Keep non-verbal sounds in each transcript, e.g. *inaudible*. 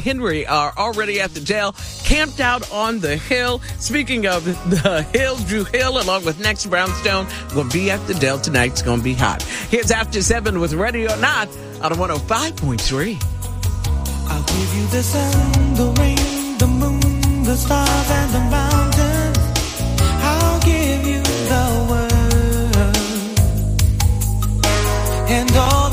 Henry are already at the jail, camped out on the hill. Speaking of the hill, Dru Hill, along with Next Brownstone, will be at the jail tonight. It's going to be hot. Here's After 7 with Ready or Not of 105.3. I'll give you the sun, the rain, the moon, the stars, and the mountains. I'll give you the world and all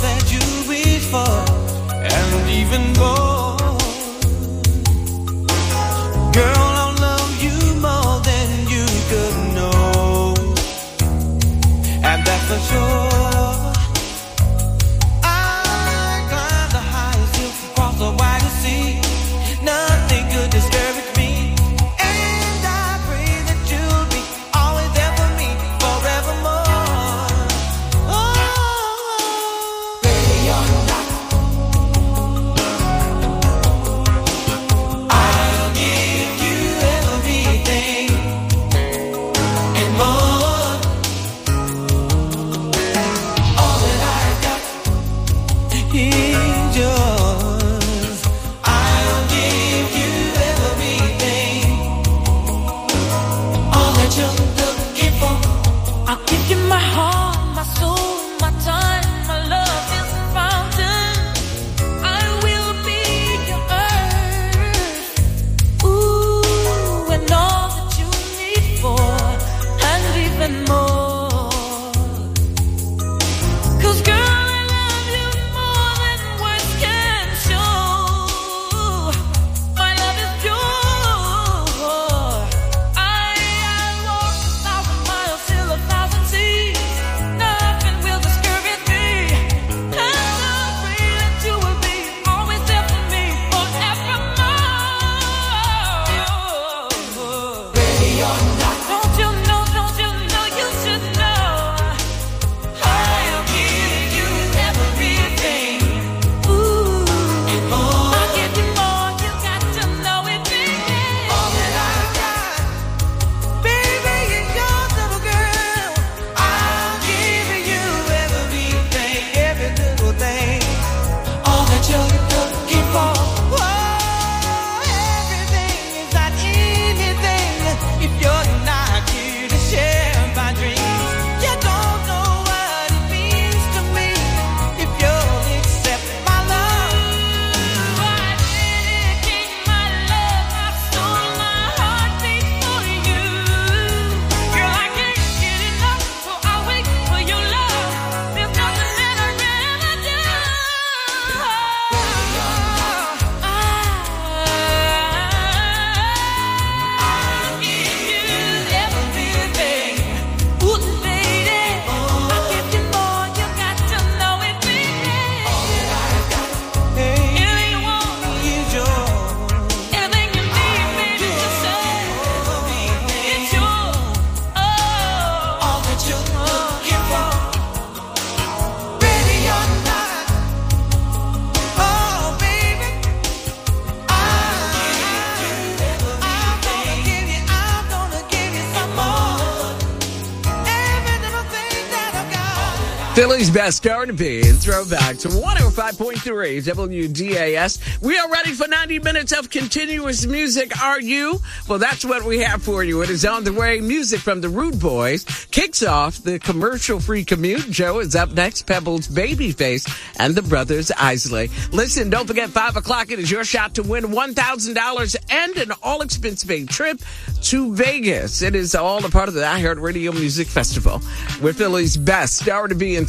Philly's best R&B and throwback to 105.3 WDAS. We are ready for 90 minutes of continuous music. Are you? Well, that's what we have for you. It is on the way. Music from the Rude Boys kicks off the commercial-free commute. Joe is up next. Pebbles, Babyface, and the Brothers Isley. Listen, don't forget 5 o'clock. It is your shot to win $1,000 and an all-expense-paid trip to Vegas. It is all a part of the iHeartRadio Music Festival. With Philly's best R&B and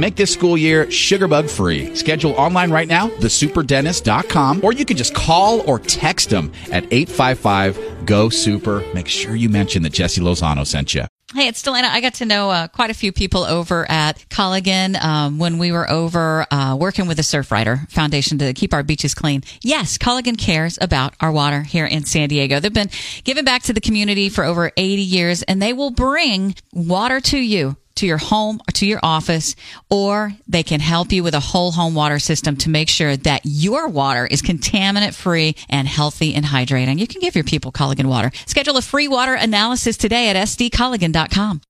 Make this school year sugarbug free. Schedule online right now, thesuperdentist.com, or you can just call or text them at 855 GO SUPER. Make sure you mention that Jesse Lozano sent you. Hey, it's Delana. I got to know uh, quite a few people over at Culligan um, when we were over uh, working with the Surfrider Foundation to keep our beaches clean. Yes, Culligan cares about our water here in San Diego. They've been giving back to the community for over 80 years, and they will bring water to you to your home or to your office, or they can help you with a whole home water system to make sure that your water is contaminant free and healthy and hydrating. You can give your people Culligan water. Schedule a free water analysis today at sdculligan.com.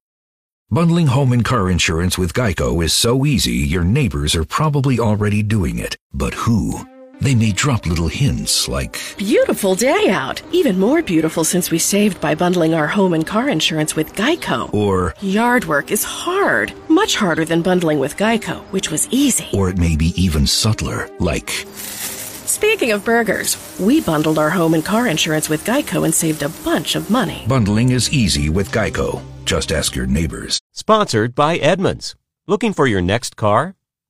Bundling home and car insurance with Geico is so easy, your neighbors are probably already doing it. But who? They may drop little hints like, Beautiful day out. Even more beautiful since we saved by bundling our home and car insurance with Geico. or, Yard work is hard, much harder than bundling with Geico, which was easy. or it may be even subtler, like, Speaking of burgers, we bundled our home and car insurance with Geico and saved a bunch of money. bundling is easy with Geico. Just ask your neighbors. Sponsored by Edmunds. Looking for your next car?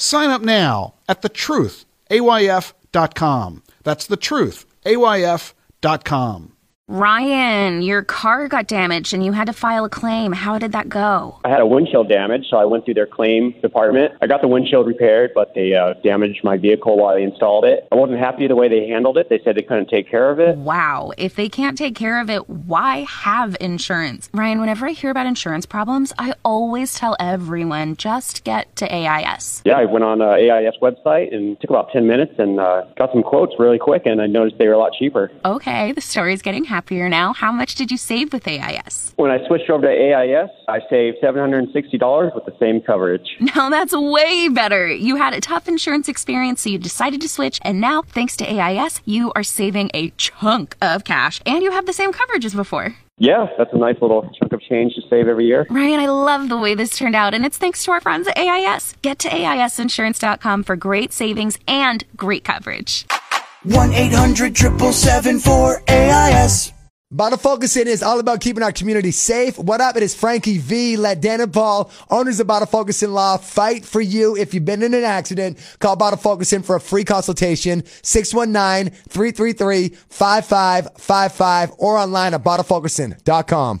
Sign up now at thetruthayf.com. That's thetruthayf.com. Ryan, your car got damaged and you had to file a claim. How did that go? I had a windshield damage, so I went through their claim department. I got the windshield repaired, but they uh, damaged my vehicle while they installed it. I wasn't happy the way they handled it. They said they couldn't take care of it. Wow. If they can't take care of it, why have insurance? Ryan, whenever I hear about insurance problems, I always tell everyone just get to AIS. Yeah, I went on uh, AIS website and took about 10 minutes and uh, got some quotes really quick, and I noticed they were a lot cheaper. Okay, the story's getting happier now. How much did you save with AIS? When I switched over to AIS, I saved $760 with the same coverage. *laughs* Now that's way better. You had a tough insurance experience, so you decided to switch, and now, thanks to AIS, you are saving a chunk of cash, and you have the same coverage as before. Yeah, that's a nice little chunk of change to save every year. Ryan, I love the way this turned out, and it's thanks to our friends at AIS. Get to AISinsurance.com for great savings and great coverage. 1 800 777 AIS. Bottle Focusing is all about keeping our community safe. What up? It is Frankie V, Ladana Paul, owners of Bottle Focusing Law. Fight for you. If you've been in an accident, call Bottle Focusing for a free consultation. 619-333-5555 or online at bottlefocusing.com.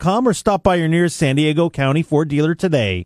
Or stop by your nearest San Diego County Ford dealer today.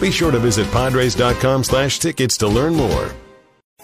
Be sure to visit padres.com slash tickets to learn more.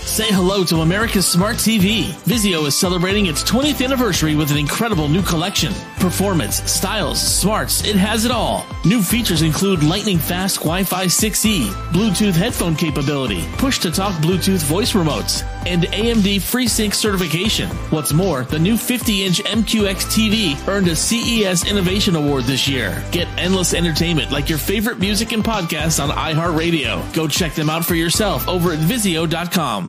Say hello to America's Smart TV. Vizio is celebrating its 20th anniversary with an incredible new collection. Performance, styles, smarts, it has it all. New features include lightning fast Wi-Fi 6E, Bluetooth headphone capability, push to talk Bluetooth voice remotes, and AMD FreeSync certification. What's more, the new 50-inch MQX TV earned a CES Innovation Award this year. Get endless entertainment like your favorite music and podcasts on iHeartRadio. Go check them out for yourself over at Vizio.com.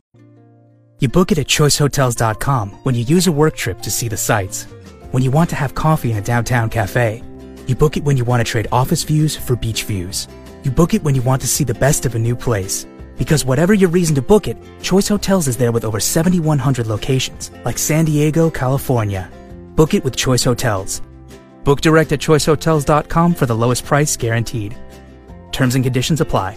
You book it at choicehotels.com when you use a work trip to see the sights. When you want to have coffee in a downtown cafe. You book it when you want to trade office views for beach views. You book it when you want to see the best of a new place. Because whatever your reason to book it, Choice Hotels is there with over 7,100 locations, like San Diego, California. Book it with Choice Hotels. Book direct at choicehotels.com for the lowest price guaranteed. Terms and conditions apply.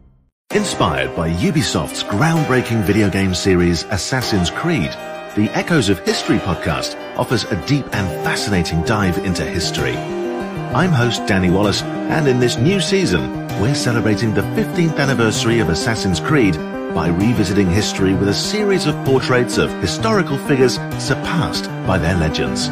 Inspired by Ubisoft's groundbreaking video game series Assassin's Creed, the Echoes of History podcast offers a deep and fascinating dive into history. I'm host Danny Wallace, and in this new season, we're celebrating the 15th anniversary of Assassin's Creed by revisiting history with a series of portraits of historical figures surpassed by their legends.